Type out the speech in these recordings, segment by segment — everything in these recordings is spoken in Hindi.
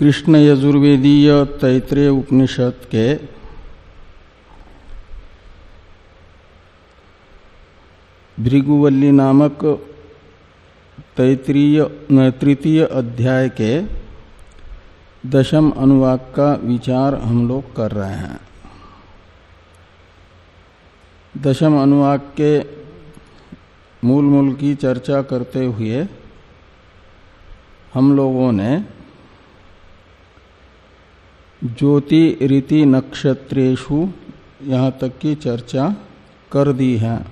कृष्ण यजुर्वेदीय तैतृय उपनिषद के भृगुवल्ली नामक तैतृय तृतीय अध्याय के दशम अनुवाक का विचार हम लोग कर रहे हैं। दशम अनुवाक के मूल मूल की चर्चा करते हुए हम लोगों ने ज्योति रीति नक्षत्रेशु यहाँ तक की चर्चा कर दी है।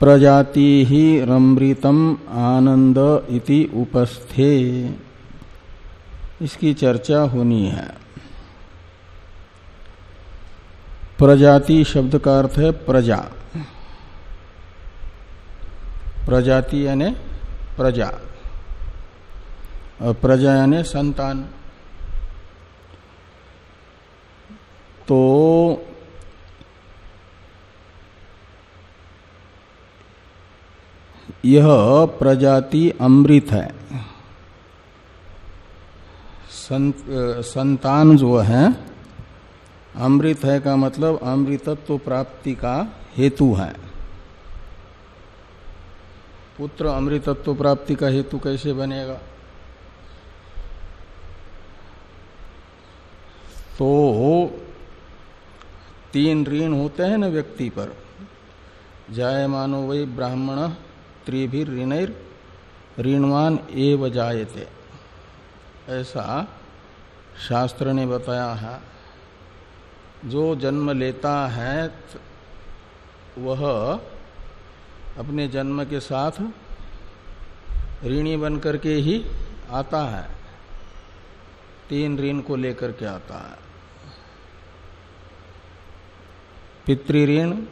प्रजाति ही रमृतम आनंद इति उपस्थे। इसकी चर्चा होनी है। प्रजाति शब्द का अर्थ है प्रजा। प्रजाति यानी प्रजा। और प्रजा यानी संतान। तो यह प्रजाति अमृत है। संत, संतान जो है अमृत है का मतलब अमृतत्व तो प्राप्ति का हेतु है। पुत्र अमृतत्व तो प्राप्ति का हेतु कैसे बनेगा? तो तीन ऋण होते हैं ना व्यक्ति पर। जाय मानो वही ब्राह्मण, त्रिभिर ऋणर, ऋणवान एव जायते। ऐसा शास्त्र ने बताया है। जो जन्म लेता है, वह अपने जन्म के साथ ऋणी बन करके ही आता है। तीन ऋण को लेकर के आता है। पितृऋण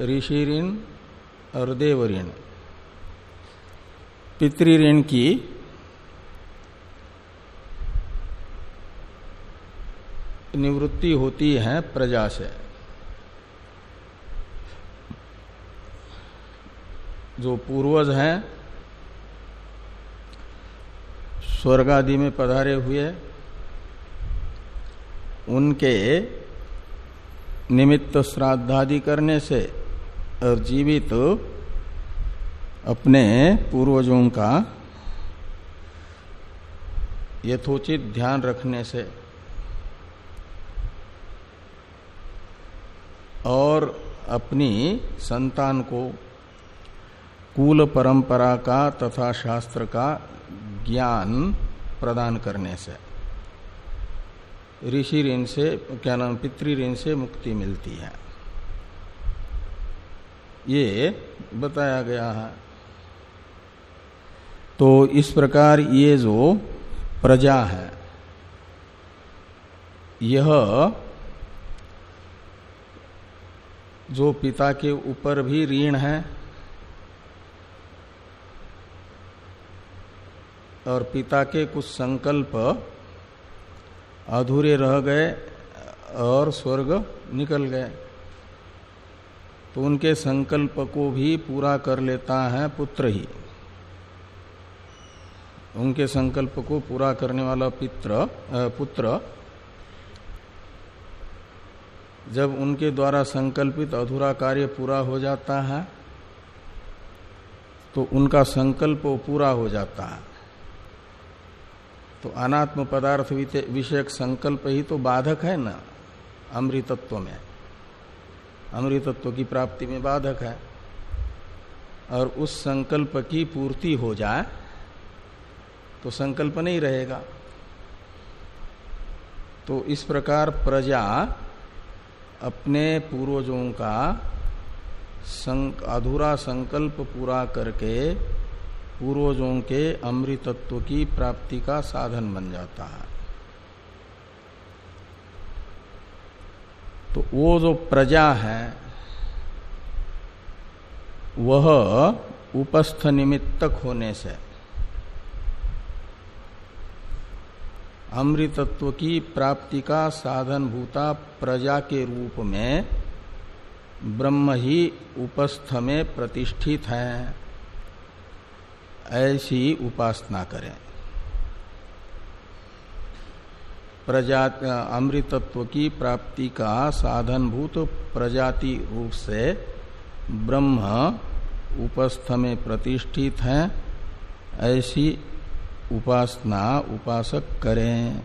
ऋषि ऋण और देव ऋण पितृऋण की निवृत्ति होती है प्रजा से। जो पूर्वज हैं, स्वर्ग आदि में पधारे हुए, उनके निमित्त श्राद्धादि करने से और जीवित अपने पूर्वजों का यथोचित ध्यान रखने से और अपनी संतान को कुल परंपरा का तथा शास्त्र का ज्ञान प्रदान करने से। ऋषि ऋण से, क्या नाम, पितृ ऋण से मुक्ति मिलती है। ये बताया गया है। तो इस प्रकार ये जो प्रजा है, यह जो पिता के ऊपर भी ऋण है और पिता के कुछ संकल्प अधूरे रह गए और स्वर्ग निकल गए। तो उनके संकल्प को भी पूरा कर लेता है पुत्र ही। उनके संकल्प को पूरा करने वाला पित्र पुत्र, जब उनके द्वारा संकल्पित अधूरा कार्य पूरा हो जाता है तो उनका संकल्प पूरा हो जाता है। तो अनात्म पदार्थ विषयक संकल्प ही तो बाधक है ना अमृतत्व में। अमृतत्व की प्राप्ति में बाधक है। और उस संकल्प की पूर्ति हो जाए तो संकल्प नहीं रहेगा। तो इस प्रकार प्रजा अपने पूर्वजों का संक, अधूरा संकल्प पूरा करके पूर्वजों के अमृतत्व की प्राप्ति का साधन बन जाता है। तो वो जो प्रजा है, वह उपस्थ निमित्तक होने से अमृतत्व की प्राप्ति का साधन भूता प्रजा के रूप में ब्रह्म ही उपस्थ में प्रतिष्ठित है। ऐसी उपासना करें। प्रजाति, अमृतत्व की प्राप्ति का साधनभूत प्रजाति रूप से ब्रह्म उपस्थ में प्रतिष्ठित है, ऐसी उपासना उपासक करें।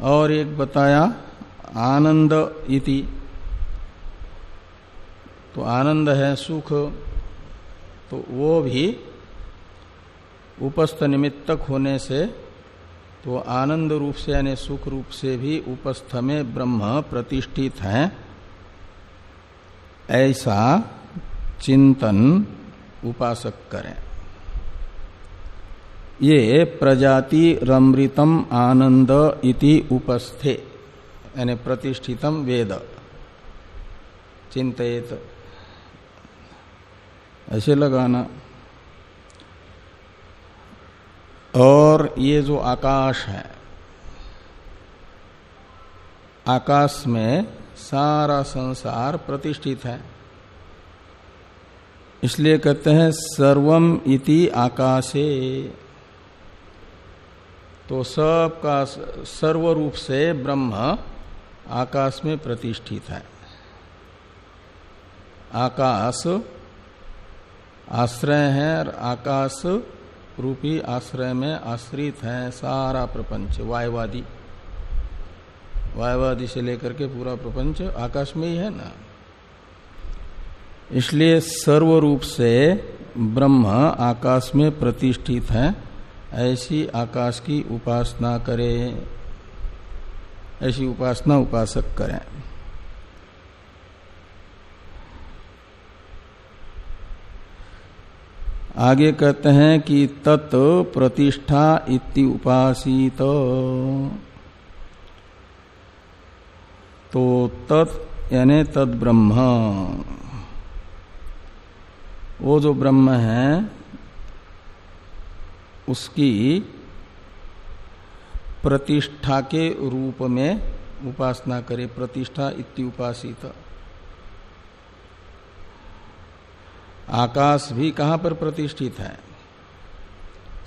और एक बताया, आनंद इति। तो आनंद है सुख तो वो भी उपस्थ निमित्तक होने से तो आनंद रूप से यानी सुख रूप से भी उपस्थ में ब्रह्म प्रतिष्ठित है। ऐसा चिंतन उपासक करें। ये प्रजाति रमृतम आनंद इति उपस्थे, यानी प्रतिष्ठितम वेद। चिंतित ऐसे लगाना। और ये जो आकाश है, आकाश में सारा संसार प्रतिष्ठित है। इसलिए कहते हैं, सर्वम इति आकाशे। तो सब का सर्व रूप से ब्रह्म आकाश में प्रतिष्ठित है। आकाश आश्रय है और आकाश रूपी आश्रय में आश्रित है सारा प्रपंच, वायवादी। वायवादी से लेकर के पूरा प्रपंच आकाश में ही है ना। इसलिए सर्व रूप से ब्रह्म आकाश में प्रतिष्ठित है, ऐसी आकाश की उपासना करें, ऐसी उपासना उपासक करें। आगे कहते हैं कि तत् प्रतिष्ठा इति उपासित। तो तत् यानी तद ब्रह्म। वो जो ब्रह्म है, उसकी प्रतिष्ठा के रूप में उपासना करे, प्रतिष्ठा इति उपासित। आकाश भी कहाँ पर प्रतिष्ठित है?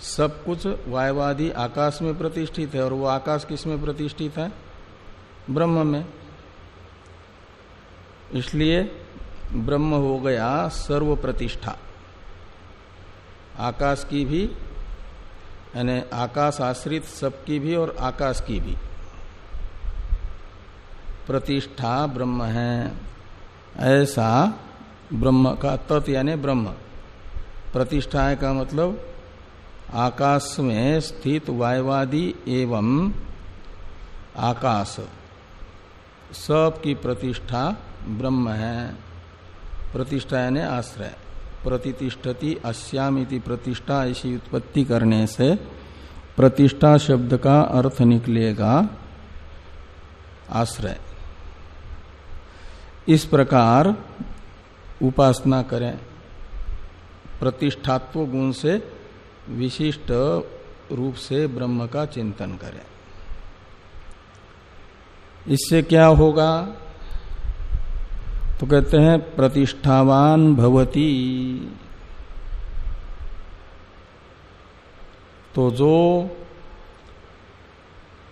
सब कुछ वायवादी आकाश में प्रतिष्ठित है और वो आकाश किसमें प्रतिष्ठित है? ब्रह्म में। इसलिए ब्रह्म हो गया सर्व प्रतिष्ठा आकाश की भी, यानी आकाश आश्रित सबकी भी और आकाश की भी। प्रतिष्ठा ब्रह्म है। ऐसा ब्रह्म का तत् यानी ब्रह्म। प्रतिष्ठा का मतलब आकाश में स्थित वायवादी एवं आकाश। सब की प्रतिष्ठा ब्रह्म है। प्रतिष्ठा यानी आश्रय। प्रतिष्ठति अश्यामिति प्रतिष्ठा ऐसी उत्पत्ति करने से प्रतिष्ठा शब्द का अर्थ निकलेगा आश्रय। इस प्रकार उपासना करें। प्रतिष्ठात्व गुण से विशिष्ट रूप से ब्रह्म का चिंतन करें। इससे क्या होगा? तो कहते हैं, प्रतिष्ठावान भवती। तो जो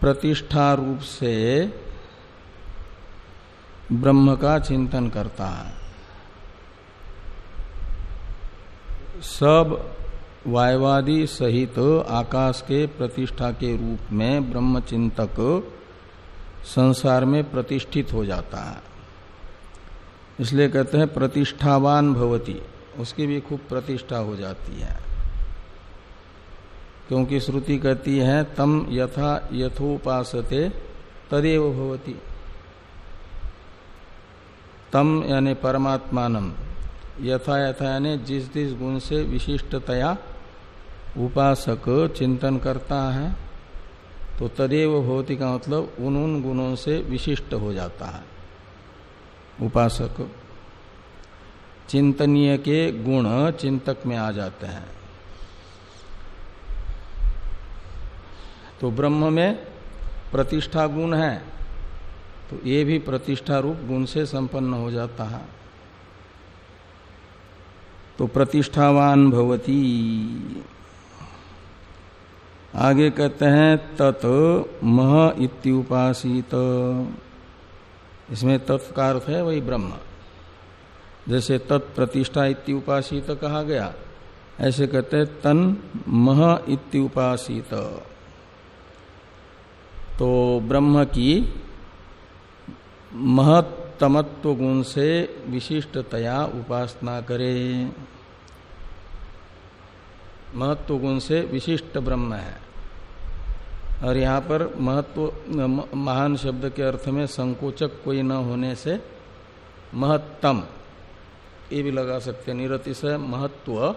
प्रतिष्ठा रूप से ब्रह्म का चिंतन करता है सब वायवादी सहित आकाश के प्रतिष्ठा के रूप में ब्रह्मचिंतक संसार में प्रतिष्ठित हो जाता है। इसलिए कहते हैं प्रतिष्ठावान भवती। उसकी भी खूब प्रतिष्ठा हो जाती है। क्योंकि श्रुति कहती है, तम यथा यथोपासते तदेव भवती। तम यानी परमात्मानम यथा यथा यानी जिस जिस गुण से विशिष्टतया उपासक चिंतन करता है तो तदेव भौति का मतलब उन उन गुणों से विशिष्ट हो जाता है। उपासक। चिंतनीय के गुण चिंतक में आ जाते हैं। तो ब्रह्म में प्रतिष्ठा गुण है तो ये भी प्रतिष्ठा रूप गुण से संपन्न हो जाता है। तो प्रतिष्ठावान भवती। आगे कहते हैं, तत् मह इत्युपासित। इसमें तत्का अर्थ है वही ब्रह्म। जैसे तत्प्रतिष्ठा इत्युपासित कहा गया, ऐसे कहते हैं, तन मह इत्युपासित। तो ब्रह्म की महत्तमत्व गुण से विशिष्टतया उपासना करे। महत्व गुण से विशिष्ट ब्रह्म है। और यहाँ पर महत्व, महान शब्द के अर्थ में संकोचक कोई न होने से महत्तम, ये भी लगा सकते निरतिशय महत्व,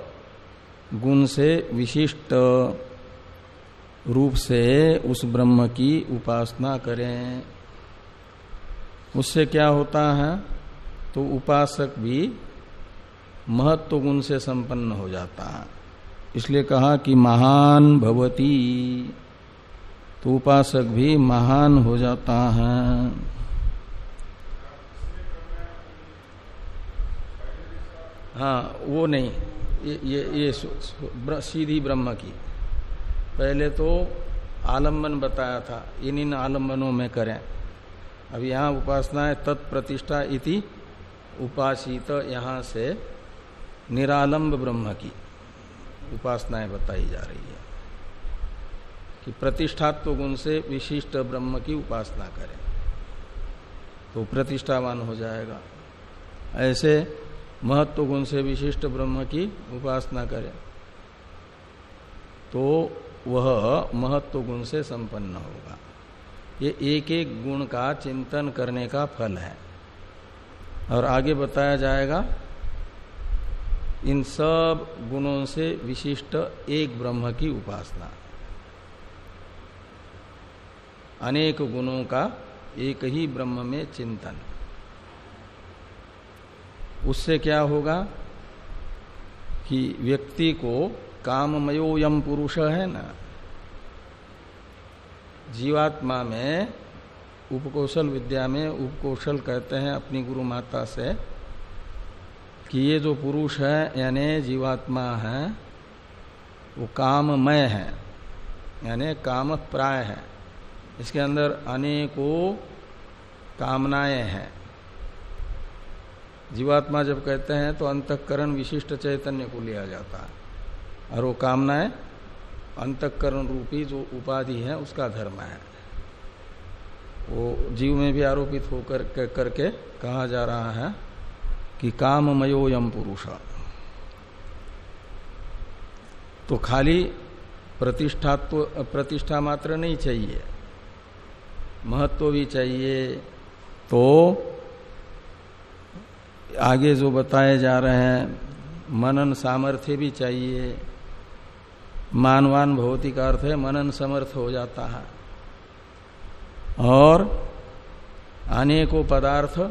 गुण से विशिष्ट रूप से उस ब्रह्म की उपासना करें। उससे क्या होता है? तो उपासक भी महत्व गुण से संपन्न हो जाता है। इसलिए कहा कि महान भवती। तो उपासक भी महान हो जाता है। हाँ वो नहीं। ये ये, ये सीधी ब्रह्म की। पहले तो आलंबन बताया था इन इन आलम्बनों में करें। अब यहाँ उपासना है तत्प्रतिष्ठा इति उपासित यहाँ से निरालंब ब्रह्म की उपासनाएँ बताई जा रही है कि प्रतिष्ठात्व गुण से विशिष्ट ब्रह्म की उपासना करें। तो प्रतिष्ठावान हो जाएगा। ऐसे महत्व गुण से विशिष्ट ब्रह्म की उपासना करें तो वह महत्व गुण से संपन्न होगा। ये एक एक गुण का चिंतन करने का फल है। और आगे बताया जाएगा, इन सब गुणों से विशिष्ट एक ब्रह्म की उपासना। अनेक गुणों का एक ही ब्रह्म में चिंतन। उससे क्या होगा कि व्यक्ति को काममयो यम पुरुष है ना जीवात्मा में उपकोशल विद्या में उपकोशल कहते हैं अपनी गुरु माता से कि ये जो पुरुष है, यानी जीवात्मा है, वो काममय है, यानी काम प्राय है। इसके अंदर अनेकों कामनाएँ हैं। जीवात्मा जब कहते हैं तो अंतकरण विशिष्ट चैतन्य को लिया जाता है। और वो कामनाएँ अंतकरण रूपी जो उपाधि है, उसका धर्म है। वो जीव में भी आरोपित होकर करके कहा जा रहा है कि काममयो यम पुरुष। तो खाली प्रतिष्ठात्व, प्रतिष्ठा मात्र नहीं चाहिए, महत्व भी चाहिए। तो आगे जो बताए जा रहे हैं, मनन सामर्थ्य भी चाहिए। मानवान भौतिक अर्थ है, मनन समर्थ हो जाता है। और अनेकों पदार्थ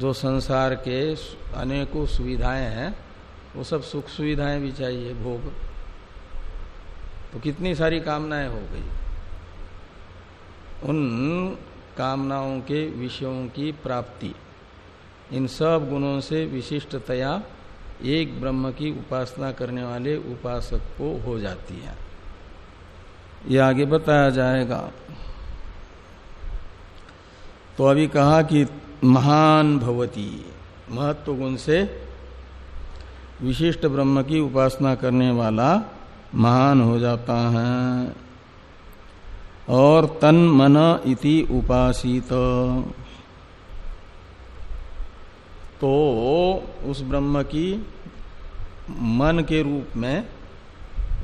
जो संसार के अनेकों सुविधाएँ हैं, वो सब सुख सुविधाएँ भी चाहिए, भोग। तो कितनी सारी कामनाएँ हो गई। उन कामनाओं के विषयों की प्राप्ति, इन सब गुणों से विशिष्टतया एक ब्रह्म की उपासना करने वाले उपासक को हो जाती है। यह आगे बताया जाएगा। तो अभी कहा कि महान भवती, महत्व गुण से विशिष्ट ब्रह्म की उपासना करने वाला महान हो जाता है। और तन मन इति उपासित। तो उस ब्रह्म की मन के रूप में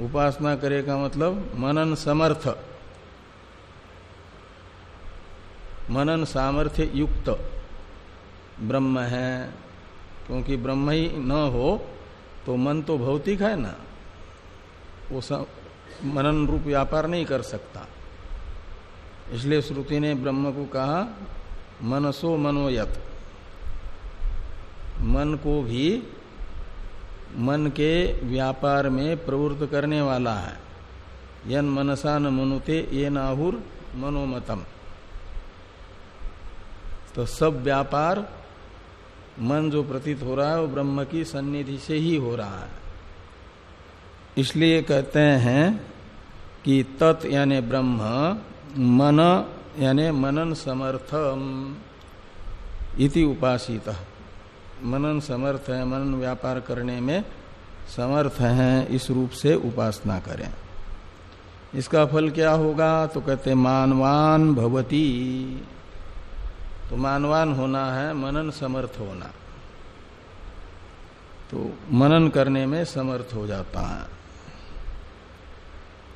उपासना करेगा मतलब मनन समर्थ। मनन सामर्थ्य युक्त ब्रह्म है। क्योंकि ब्रह्म ही न हो तो मन तो भौतिक है ना। वो मनन रूप व्यापार नहीं कर सकता। इसलिए श्रुति ने ब्रह्म को कहा, मनसो मनोयत मन को भी मन के व्यापार में प्रवृत्त करने वाला है। यन मनसा न मनुते, ये नाहुर मनोमतम। तो सब व्यापार मन जो प्रतीत हो रहा है, वो ब्रह्म की सन्निधि से ही हो रहा है। इसलिए कहते हैं कि तत् यानी ब्रह्म, मन यानी मनन समर्थम इति उपासित। मनन समर्थ है, मनन व्यापार करने में समर्थ है, इस रूप से उपासना करें। इसका फल क्या होगा? तो कहते मानवान भवती। तो मानवान होना है, मनन समर्थ होना। तो मनन करने में समर्थ हो जाता है।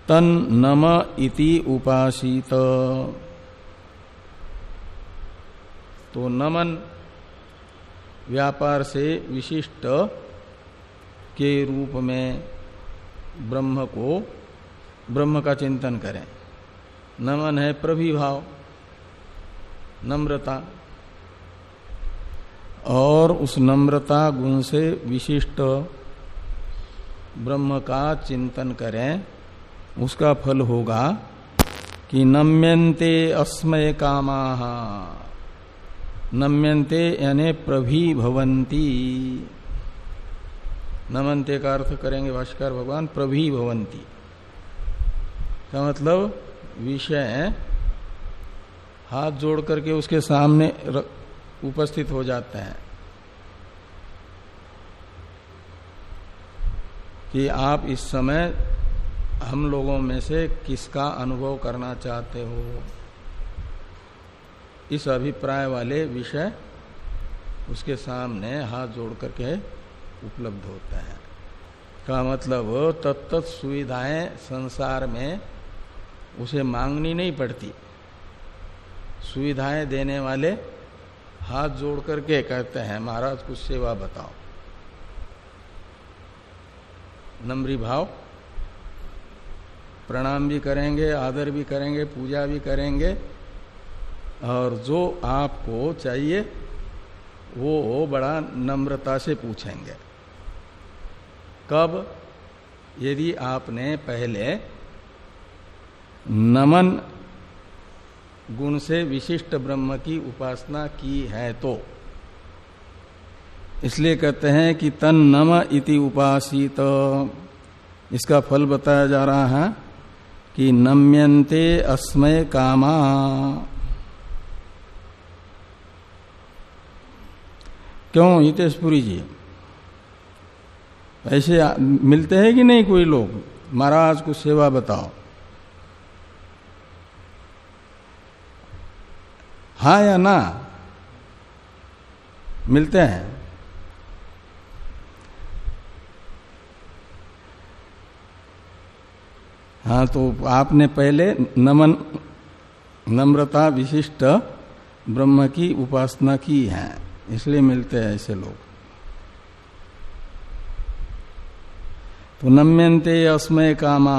तन नम इति उपासित। तो नमन व्यापार से विशिष्ट के रूप में ब्रह्म को, ब्रह्म का चिंतन करें। नमन है प्रभिभाव, नम्रता, और उस नम्रता गुण से विशिष्ट ब्रह्म का चिंतन करें। उसका फल होगा कि नम्यन्ते अस्मय कामा। नम्यन्ते यानी प्रभी भवंती नमनते का अर्थ करेंगे भाष्कर भगवान प्रभी भवंती का मतलब? विषय हाथ जोड़ करके उसके सामने उपस्थित हो जाते हैं। कि आप इस समय हम लोगों में से किसका अनुभव करना चाहते हो? इस अभिप्राय वाले विषय उसके सामने हाथ जोड़ करके उपलब्ध होते हैं। का मतलब तत्त सुविधाएँ संसार में उसे मांगनी नहीं पड़ती। सुविधाएँ देने वाले हाथ जोड़ करके कहते हैं, महाराज, कुछ सेवा बताओ। नम्री भाव, प्रणाम भी करेंगे, आदर भी करेंगे, पूजा भी करेंगे और जो आपको चाहिए, वो बड़ा नम्रता से पूछेंगे। कब? यदि आपने पहले नमन गुण से विशिष्ट ब्रह्म की उपासना की है तो। इसलिए कहते हैं कि तन नम इति उपासित। इसका फल बताया जा रहा है कि नम्यन्ते अस्मय कामा। क्यों हितेशपुरी जी? ऐसे मिलते हैं कि नहीं कोई लोग? महाराज को सेवा बताओ। हा या ना? मिलते हैं। हाँ तो आपने पहले नमन, नम्रता विशिष्ट ब्रह्म की उपासना की है। इसलिए मिलते हैं ऐसे लोग। तो नम्यंते अस्मय कामा।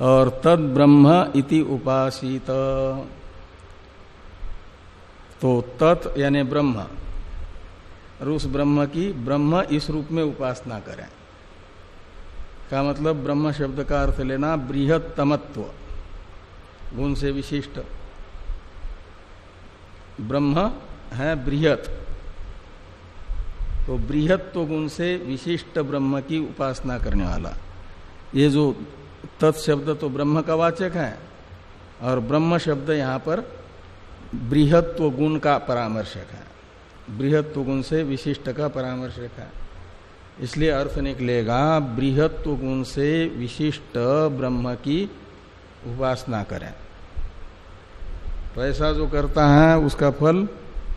और तद ब्रह्म इति उपासित। तो तत् यानी ब्रह्म, और उस ब्रह्म की ब्रह्म इस रूप में उपासना करें। का मतलब ब्रह्म शब्द का अर्थ लेना बृहत्तमत्व, गुण से विशिष्ट। ब्रह्म है बृहत। तो बृहत्व गुण से विशिष्ट ब्रह्म की उपासना करने वाला। ये जो तत्शब्द तो ब्रह्म का वाचक है, और ब्रह्म शब्द यहाँ पर बृहत्व गुण का परामर्शक है। बृहत्व गुण से विशिष्ट का परामर्शक है। इसलिए अर्थ निकलेगा बृहत्व गुण से विशिष्ट ब्रह्म की उपासना करें। तो ऐसा जो करता है, उसका फल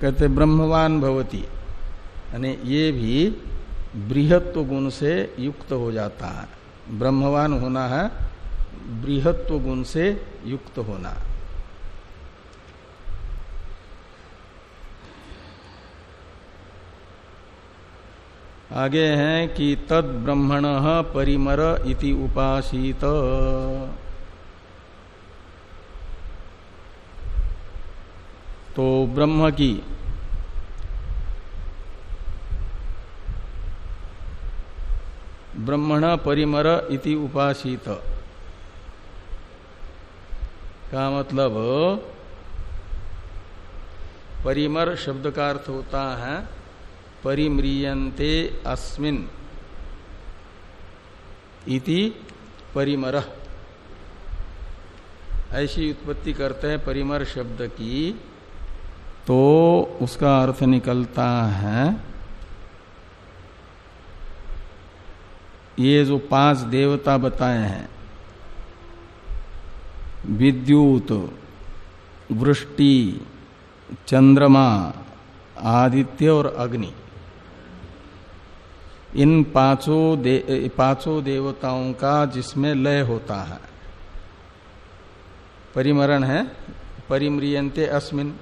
कहते ब्रह्मवान भवती। यानी ये भी बृहत्व गुण से युक्त हो जाता है। ब्रह्मवान होना है, बृहत्व गुण से युक्त होना। आगे हैं कि तद ब्रह्मण परिमर इति उपासित। तो ब्रह्म की ब्रह्मण परिमर इति उपासित। का मतलब? परिमर शब्द का अर्थ होता है परिम्रियंते अस्मिन इति परिमर। ऐसी उत्पत्ति करते हैं परिमर शब्द की। तो उसका अर्थ निकलता है ये जो पाँच देवता बताए हैं विद्युत वृष्टि चंद्रमा आदित्य और अग्नि इन पाँचों दे, पाँचों देवताओं का जिसमें लय होता है। परिमरण है परिम्रियंते अस्मिन।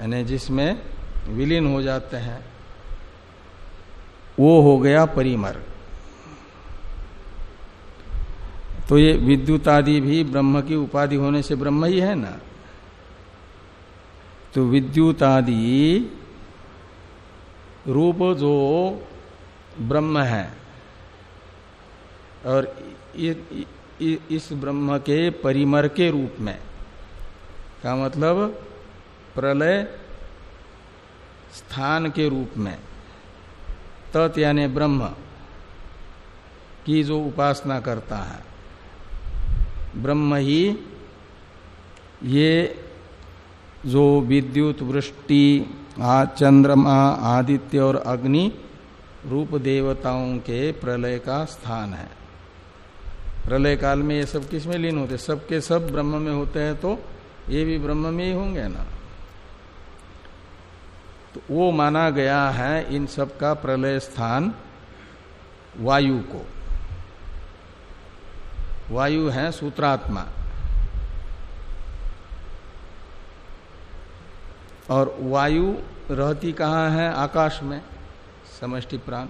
यानी जिसमें विलीन हो जाते हैं वो हो गया परिमर। तो ये विद्युत आदि भी ब्रह्म की उपाधि होने से ब्रह्म ही है ना? तो विद्युत आदि रूप जो ब्रह्म है और इ, इ, इ, इस ब्रह्म के परिमर के रूप में का मतलब प्रलय स्थान के रूप में। तत् यानी ब्रह्म की जो उपासना करता है। ब्रह्म ही ये जो विद्युत, वृष्टि, आ, चंद्रमा, आदित्य और अग्नि रूप देवताओं के प्रलय का स्थान है। प्रलय काल में ये सब किसमें लीन होते? सबके सब ब्रह्म में होते हैं तो ये भी ब्रह्म में ही होंगे ना? तो वो माना गया है इन सब का प्रलय स्थान वायु को। वायु है सूत्रात्मा। और वायु रहती कहाँ है? आकाश में, समष्टि प्राण।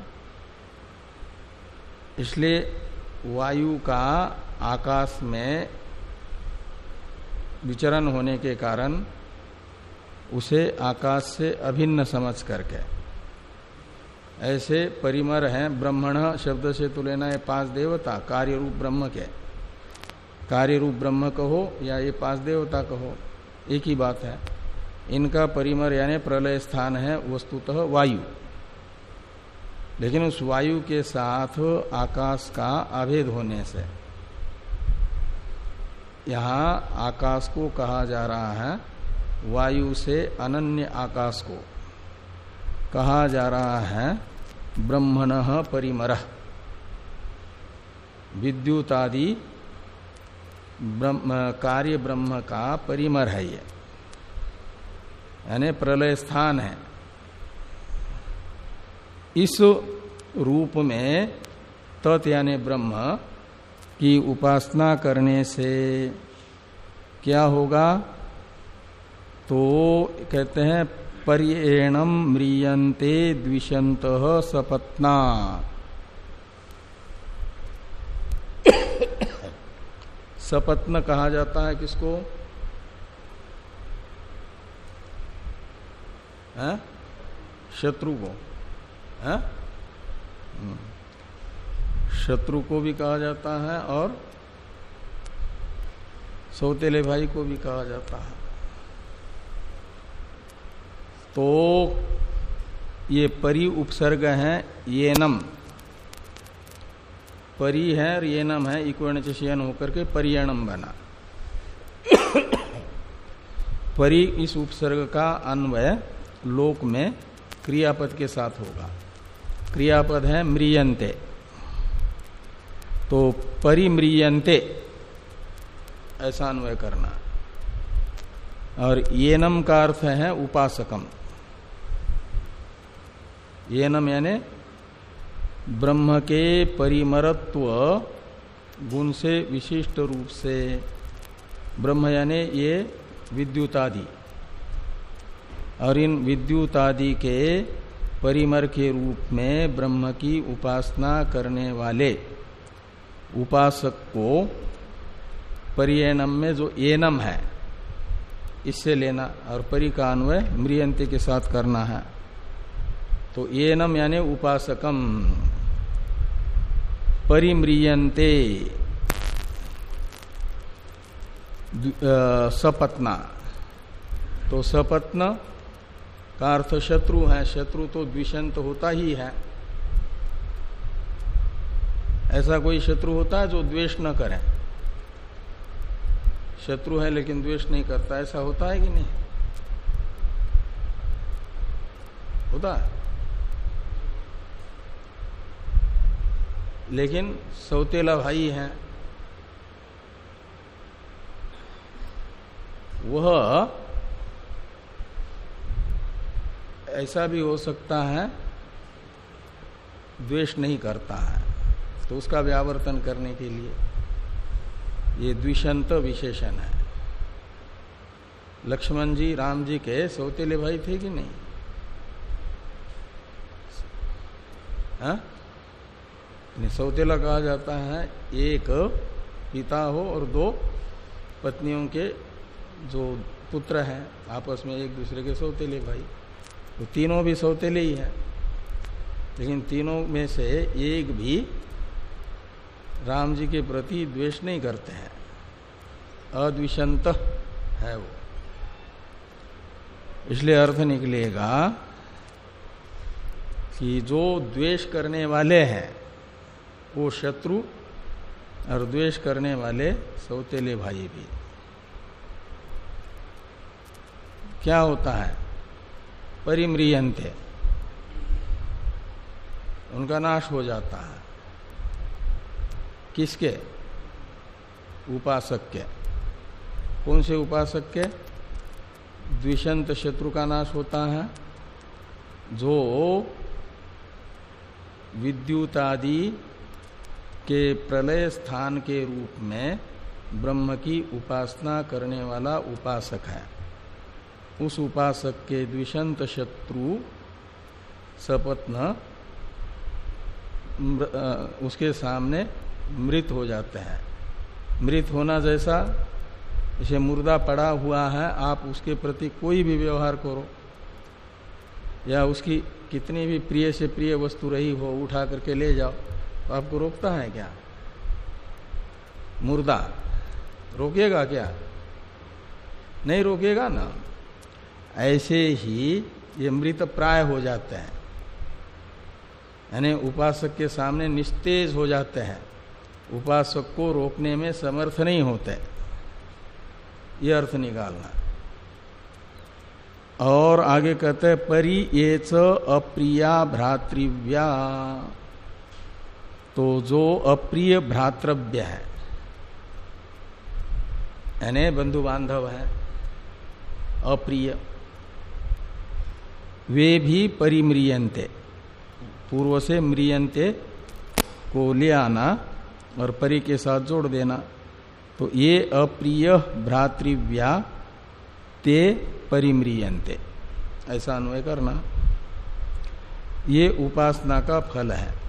इसलिए वायु का आकाश में विचरण होने के कारण उसे आकाश से अभिन्न समझ करके। ऐसे परिमर है ब्रह्मण शब्द से तो लेना है पाँच देवता कार्य रूप ब्रह्म के। कार्य रूप ब्रह्म कहो या ये पाँच देवता कहो, एक ही बात है। इनका परिमर यानी प्रलय स्थान है वस्तुतः वायु। लेकिन उस वायु के साथ आकाश का अभेद होने से, यहाँ आकाश को कहा जा रहा है वायु से अनन्य आकाश को कहा जा रहा है ब्रह्मण परिमर। विद्युतादि ब्रह्म, कार्य ब्रह्म का परिमर है ये। यानी प्रलय स्थान है। इस रूप में तत् यानी ब्रह्म की उपासना करने से क्या होगा? तो कहते हैं पर्यणम म्रियंते द्विशंत सपत्ना सपत्न कहा जाता है किसको है? शत्रु को है? हम्म। शत्रु को भी कहा जाता है और सौतेले भाई को भी कहा जाता है तो ये परि उपसर्ग है, येनम। परी है और येनम है, इक्वर्ण चयन होकर के परियणम बना। परी इस उपसर्ग का अन्वय लोक में क्रियापद के साथ होगा। क्रियापद है म्रियंते तो परिम्रियंते ऐसा अन्वय करना। और येनम का अर्थ है उपासकम। येनम यानी ब्रह्म के परिमरत्व गुण से विशिष्ट रूप से ब्रह्म यानी ये विद्युतादि। और इन विद्युतादि के परिमर के रूप में ब्रह्म की उपासना करने वाले। उपासक को परियनम में जो एनम है, इससे लेना और परि का अन्वय मृयंत के साथ करना है। तो एनम यानी उपासकम। परिम्रियंते सपत्ना। तो सपत्न का अर्थ शत्रु है, शत्रु तो द्विषंत होता ही है। ऐसा कोई शत्रु होता है जो द्वेष न करे। शत्रु है लेकिन द्वेष नहीं करता, ऐसा होता है कि नहीं? होता है। लेकिन सौतेला भाई है। वह ऐसा भी हो सकता है, द्वेष नहीं करता है। तो उसका व्यावर्तन करने के लिए ये द्विशंत विशेषण है। लक्ष्मण जी, राम जी के सौतेले भाई थे कि नहीं? हा? सौतेला कहा जाता है, एक पिता हो और दो पत्नियों के जो पुत्र हैं, आपस में एक दूसरे के सौतेले भाई। तो तीनों भी सौतेले ही हैं। लेकिन तीनों में से एक भी राम जी के प्रति द्वेष नहीं करते हैं। अद्विषंत है वो। इसलिए अर्थ निकलेगा कि जो द्वेष करने वाले हैं वो शत्रु और द्वेष करने वाले सौतेले भाई भी। क्या होता है? परिम्रियंत। उनका नाश हो जाता है। किसके? उपासक के। कौन से उपासक के? द्विशंत शत्रु का नाश होता है, जो विद्युत आदि के प्रलय स्थान के रूप में ब्रह्म की उपासना करने वाला उपासक है। उस उपासक के द्विशंत शत्रु सपत्न उसके सामने मृत हो जाते हैं। मृत होना जैसा जैसे मुर्दा पड़ा हुआ है, आप उसके प्रति कोई भी व्यवहार करो। या उसकी कितनी भी प्रिय से प्रिय वस्तु रही हो, उठा करके ले जाओ। तो आपको रोकता है क्या? मुर्दा। रोकेगा क्या? नहीं रोकेगा ना। ऐसे ही ये मृत प्राय हो जाते हैं। यानी उपासक के सामने निस्तेज हो जाते हैं। उपासक को रोकने में समर्थ नहीं होते। ये अर्थ निकालना। और आगे कहते हैं, परि ये च अप्रिया भ्रातृव्या। तो जो अप्रिय भ्रातृव्य है, यानी बंधु बांधव है, अप्रिय, वे भी परिम्रियंते पूर्व से म्रियंते को ले आना और परि के साथ जोड़ देना। तो ये अप्रिय भ्रातृव्या ते परिम्रियंते ऐसा अन्वय करना। ये उपासना का फल है।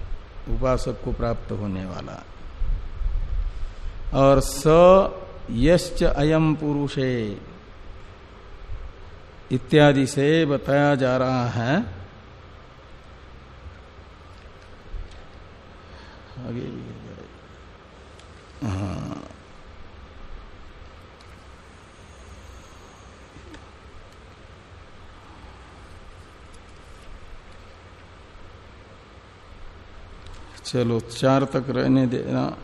उपासक को प्राप्त होने वाला। और स यश्च अयम पुरुषे। इत्यादि से बताया जा रहा है। आगे हाँ। चलो, चार तक रहने देना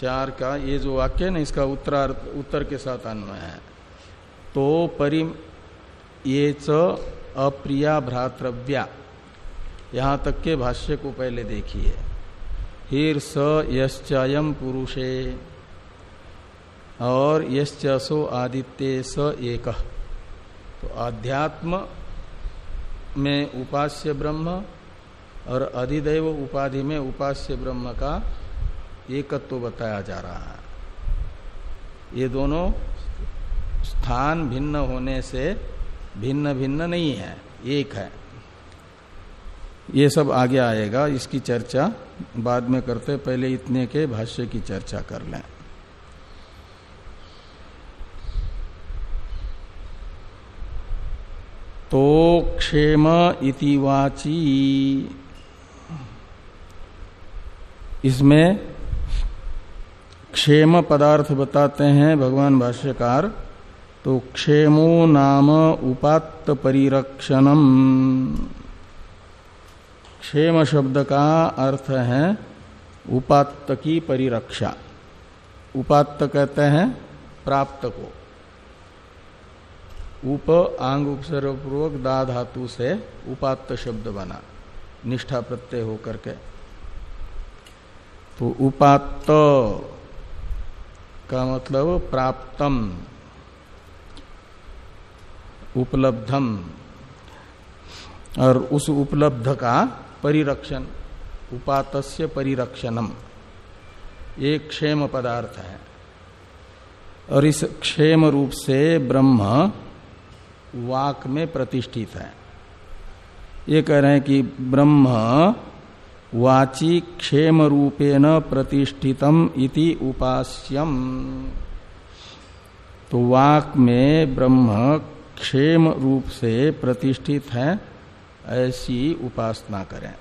चार का, ये जो वाक्य है ना, इसका उत्तरार्थ, उत्तर के साथ अन्वय है। तो परि, ये च अप्रिया भ्रातृव्या। यहाँ तक के भाष्य को पहले देखिए। हिर स यश्चयम पुरुषे, और यश्चसो आदित्य स एक। तो आध्यात्म में उपास्य ब्रह्म और अधिदैव उपाधि में उपास्य ब्रह्म का एकत्व बताया जा रहा है। ये दोनों स्थान भिन्न होने से भिन्न भिन्न नहीं है, एक है। ये सब आगे आएगा, इसकी चर्चा बाद में करते पहले इतने के भाष्य की चर्चा कर लें। तो क्षेम इतिवाची इसमें क्षेम पदार्थ बताते हैं भगवान भाष्यकार तो क्षेमो नाम उपात्त परिरक्षणम। क्षेम शब्द का अर्थ है उपात्त की परिरक्षा। उपात्त कहते हैं प्राप्त को। उप आंग उपसर्ग पूर्वक दा धातु से उपात्त शब्द बना, निष्ठा प्रत्यय होकर के। तो उपात्त का मतलब प्राप्तम, उपलब्धम, और उस उपलब्ध का परिरक्षण, उपातस्य परिरक्षणम, ये क्षेम पदार्थ है। और इस क्षेम रूप से ब्रह्म वाक में प्रतिष्ठित है। ये कह रहे हैं कि ब्रह्म वाची क्षेम रूपेण प्रतिष्ठितम इति उपास्यम। तो वाक में ब्रह्म क्षेम रूप से प्रतिष्ठित है, ऐसी उपासना करें।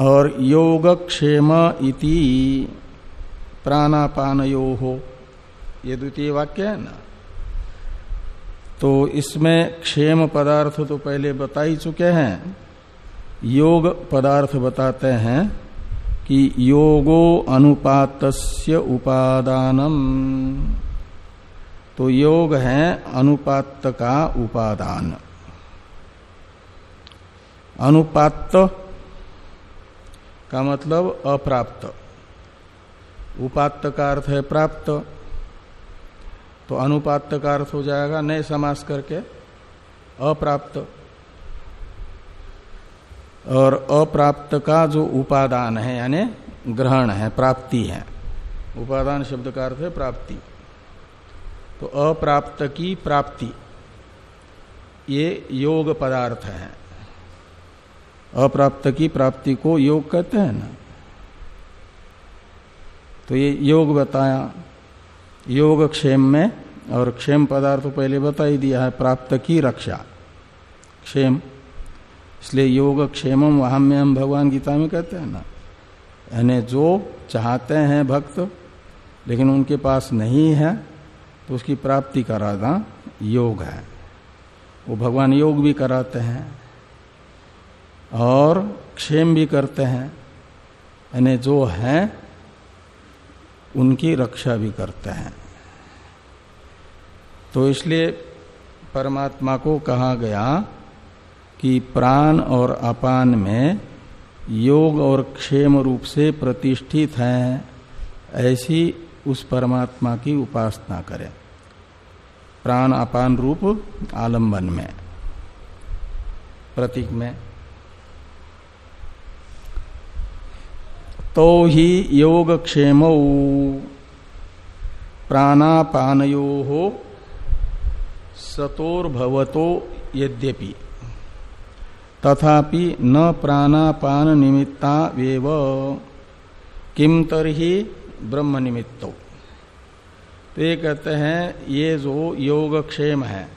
और योगक्षेम इति प्राणापानयो हो ये द्वितीय वाक्य है ना? तो इसमें क्षेम पदार्थ तो पहले बता ही चुके हैं। योग पदार्थ बताते हैं कि योगो अनुपातस्य उपादानम। तो योग है अनुपात का उपादान। अनुपात का मतलब अप्राप्त। उपात्त का अर्थ है प्राप्त। तो अनुपात का अर्थ हो जाएगा, नए समास करके अप्राप्त। और अप्राप्त का जो उपादान है, यानी ग्रहण है, प्राप्ति है। उपादान शब्द का अर्थ है प्राप्ति। तो अप्राप्त की प्राप्ति, ये योग पदार्थ है। अप्राप्त की प्राप्ति को योग कहते हैं ना। तो ये योग बताया। योग क्षेम में, और क्षेम पदार्थ तो पहले बता ही दिया है, प्राप्त की रक्षा। क्षेम, इसलिए योग क्षेम वहाँ में हम भगवान गीता में कहते हैं ना। यानी जो चाहते हैं भक्त, लेकिन उनके पास नहीं है तो उसकी प्राप्ति कराना योग है। वो भगवान योग भी कराते हैं, और क्षेम भी करते हैं। यानी जो है उनकी रक्षा भी करते हैं। तो इसलिए परमात्मा को कहा गया कि प्राण और अपान में योग और क्षेम रूप से प्रतिष्ठित हैं, ऐसी उस परमात्मा की उपासना करें। प्राण अपान रूप आलंबन में, प्रतीक में। तो ही योगक्षेम। प्राणापानयो हो सतोर्भवतो यद्यपि। तथापि न प्राणापान निमित्ता वेव किम तरही ब्रह्म निमित्तो तो ये कहते हैं, ये जो योगक्षेम है,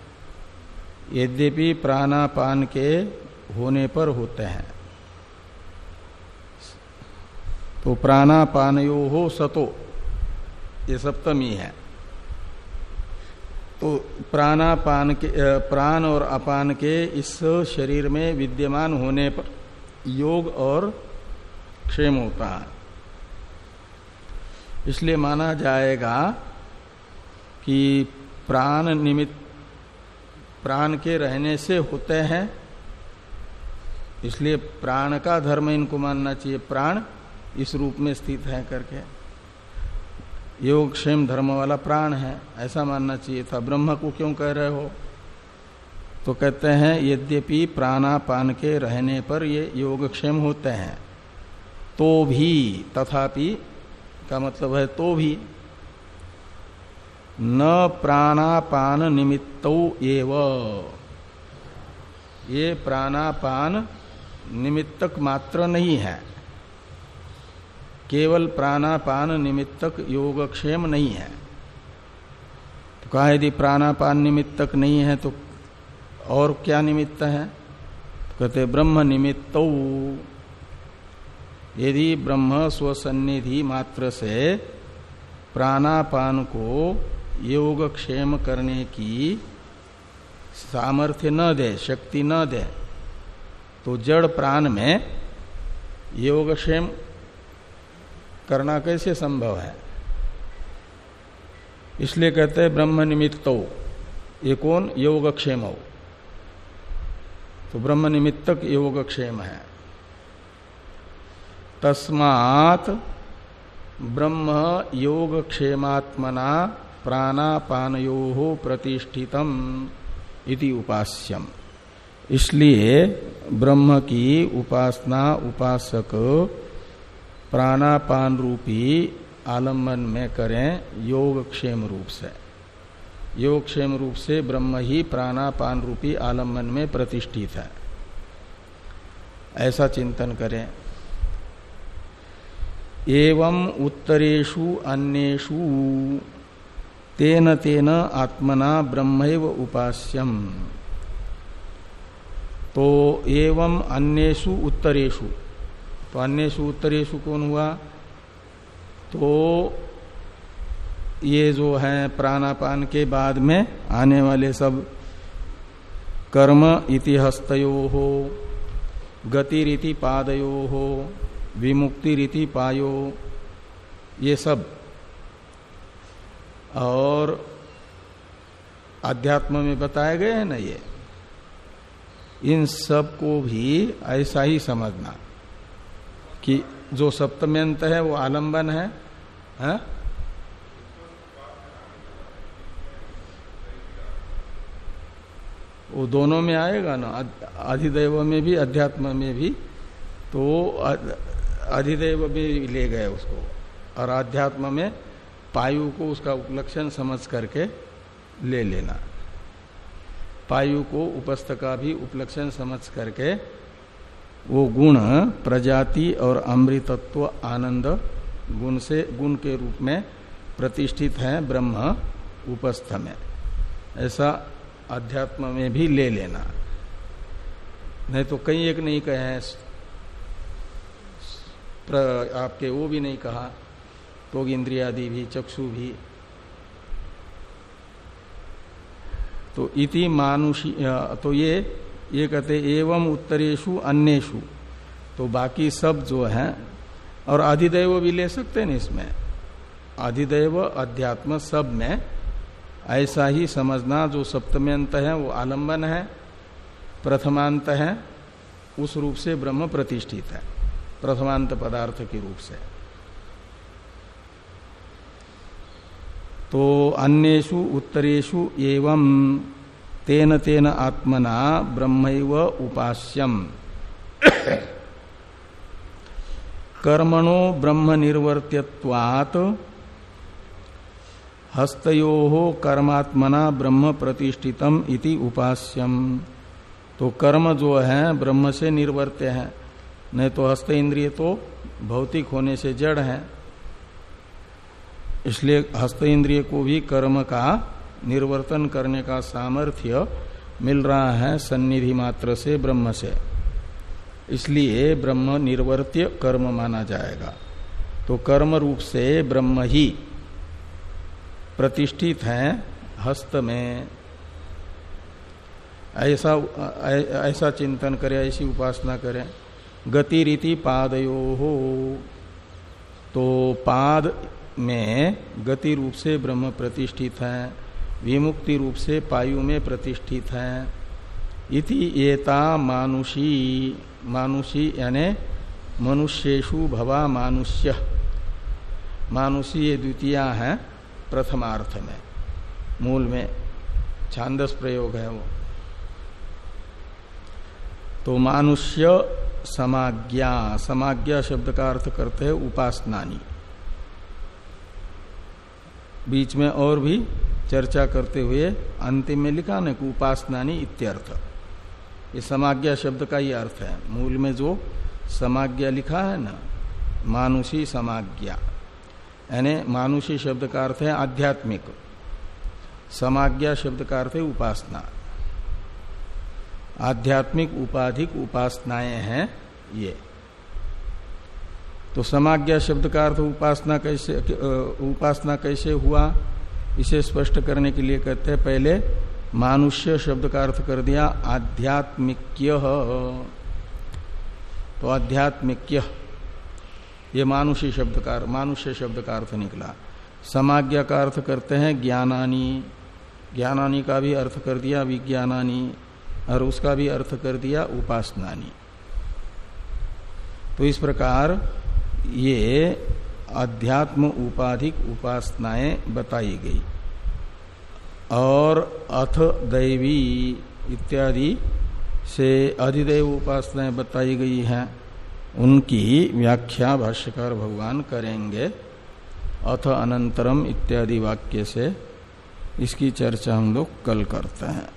यद्यपि प्राणापान के होने पर होते हैं। तो प्राणापानयो हो सतो, ये सप्तमी है। तो प्राणापान के प्राण और अपान के इस शरीर में विद्यमान होने पर योग और क्षेम होता है। इसलिए माना जाएगा कि प्राण निमित्त प्राण के रहने से होते हैं, इसलिए प्राण का धर्म इनको मानना चाहिए। प्राण इस रूप में स्थित है करके। योग क्षेम धर्म वाला प्राण है, ऐसा मानना चाहिए था। ब्रह्म को क्यों कह रहे हो? तो कहते हैं, यद्यपि प्राणापान के रहने पर ये योगक्षेम होते हैं। तो भी, तथापि, का मतलब है तो भी, न प्राणापान निमित्तो एव। ये प्राणापान निमित्तक मात्र नहीं है। केवल प्राणापान निमित्तक योगक्षेम नहीं है। तो कहा, यदि प्राणापान निमित्तक नहीं है तो और क्या निमित्त है? तो कहते, ब्रह्म निमित्त। यदि ब्रह्म स्वसन्निधि मात्र से प्राणापान को योगक्षेम करने की सामर्थ्य न दे, शक्ति न दे तो जड़ प्राण में योगक्षेम करना कैसे संभव है? इसलिए कहते हैं, ब्रह्म निमित्तो। ये कौन? योगक्षेम। तो ब्रह्म निमित्तक योगक्षेम है। तस्मात ब्रह्म योगक्षेमात्मना प्राणापानयो प्रतिष्ठितम इति उपास्यम। इसलिए ब्रह्म की उपासना उपासक प्राणापान रूपी आलंबन में करें योगक्षेम रूप से। योगक्षेम रूप से ब्रह्म ही प्राणापान रूपी आलंबन में प्रतिष्ठित है। ऐसा चिंतन करें। एवं उत्तरेशु अन्येषु तेन तेन आत्मना ब्रह्म उपास्यम। तो एवं अन्येषु उत्तरेशु तो अन्येषु उत्तरेशु कौन हुआ? तो ये जो है प्राणापान के बाद में आने वाले सब कर्म इति हो गति रीति पादयो हो विमुक्ति रीति पायो, ये सब। और अध्यात्म में बताए गए हैं ना ये? इन सबको भी ऐसा ही समझना। कि जो सप्तम्यंत है वो आलंबन है, है? वो दोनों में आएगा ना? अधिदेव में भी अध्यात्म में भी तो अधिदेव में ले गए उसको। और अध्यात्म में पायु को उसका उपलक्षण समझ करके ले लेना। पायु को उपस्थ का भी उपलक्षण समझ करके वो गुण, प्रजाति और अमृतत्व आनंद, गुण से, गुण के रूप में प्रतिष्ठित है ब्रह्म उपस्थ में। ऐसा अध्यात्म में भी ले लेना। नहीं तो कई एक नहीं कहे हैं। आपके वो भी नहीं कहा। तो इंद्रियादि भी, चक्षु भी। तो इति मानुषी तो ये ये कहते एवं उत्तरेशु अन्येशु तो बाकी सब जो है, और अधिदेव भी ले सकते हैं इसमें। अधिदेव अध्यात्म सब में ऐसा ही समझना, जो सप्तमी अंत है, वो आलंबन है, प्रथमांत है, उस रूप से ब्रह्म प्रतिष्ठित है, प्रथमांत पदार्थ के रूप से। तो अन्येषु उत्तरेशु एवं तेन तेन आत्मना ब्रह्म उपास्यम। कर्मणो ब्रह्म निर्वर्त्यवात हस्तयो कर्मात्मना ब्रह्म प्रतिष्ठितम इति उपास्यम। तो कर्म जो है, ब्रह्म से निर्वर्त्य है। नहीं तो हस्त इंद्रिय तो भौतिक होने से जड़ है। इसलिए हस्त इंद्रिय को भी कर्म का निर्वर्तन करने का सामर्थ्य मिल रहा है सन्निधि मात्र से, ब्रह्म से। इसलिए ब्रह्म निर्वर्त्य कर्म माना जाएगा। तो कर्म रूप से ब्रह्म ही प्रतिष्ठित है हस्त में। ऐसा ऐसा चिंतन करें, ऐसी उपासना करें। गति रीति पादयो। हो तो पाद में गति रूप से ब्रह्म प्रतिष्ठित है। विमुक्ति रूप से पायु में प्रतिष्ठित है। इति एता मानुषी मानुषी यानी मनुष्येशु भवा मानुष्य। मानुषी ये द्वितीय है प्रथमार्थ में। मूल में छांदस प्रयोग है वो। तो मानुष्य समाज्ञा समाज्ञा शब्द का अर्थ करते हैं उपासनानी। बीच में और भी चर्चा करते हुए अंतिम में लिखा न उपासनानी इत्यर्थ। ये समाज्ञा शब्द का ही अर्थ है। मूल में जो समाज्ञा लिखा है ना, मानुषी समाज्ञा, यानी मानुषी शब्द का अर्थ है आध्यात्मिक। समाज्ञा शब्द का अर्थ है उपासना। आध्यात्मिक उपाधिक उपासनाएँ हैं ये। तो समाज्ञा शब्द का अर्थ उपासना कैसे उपासना कैसे हुआ, इसे स्पष्ट करने के लिए कहते हैं, पहले मानुष्य शब्द का अर्थ कर दिया आध्यात्मिक तो आध्यात्मिक ये मानुषी शब्द का, मानुष्य शब्द का अर्थ निकला। समाज्ञा का अर्थ करते हैं ज्ञानानी। ज्ञानानी का भी अर्थ कर दिया, विज्ञानानी, और उसका भी अर्थ कर दिया उपासनानी। तो इस प्रकार ये अध्यात्म उपाधिक उपासनाएँ बताई गई। और अथ दैवी इत्यादि से अधिदेव उपासनाएँ बताई गई हैं। उनकी व्याख्या भाष्यकार भगवान करेंगे। अथ अनंतरम इत्यादि वाक्य से इसकी चर्चा हम लोग कल करते हैं।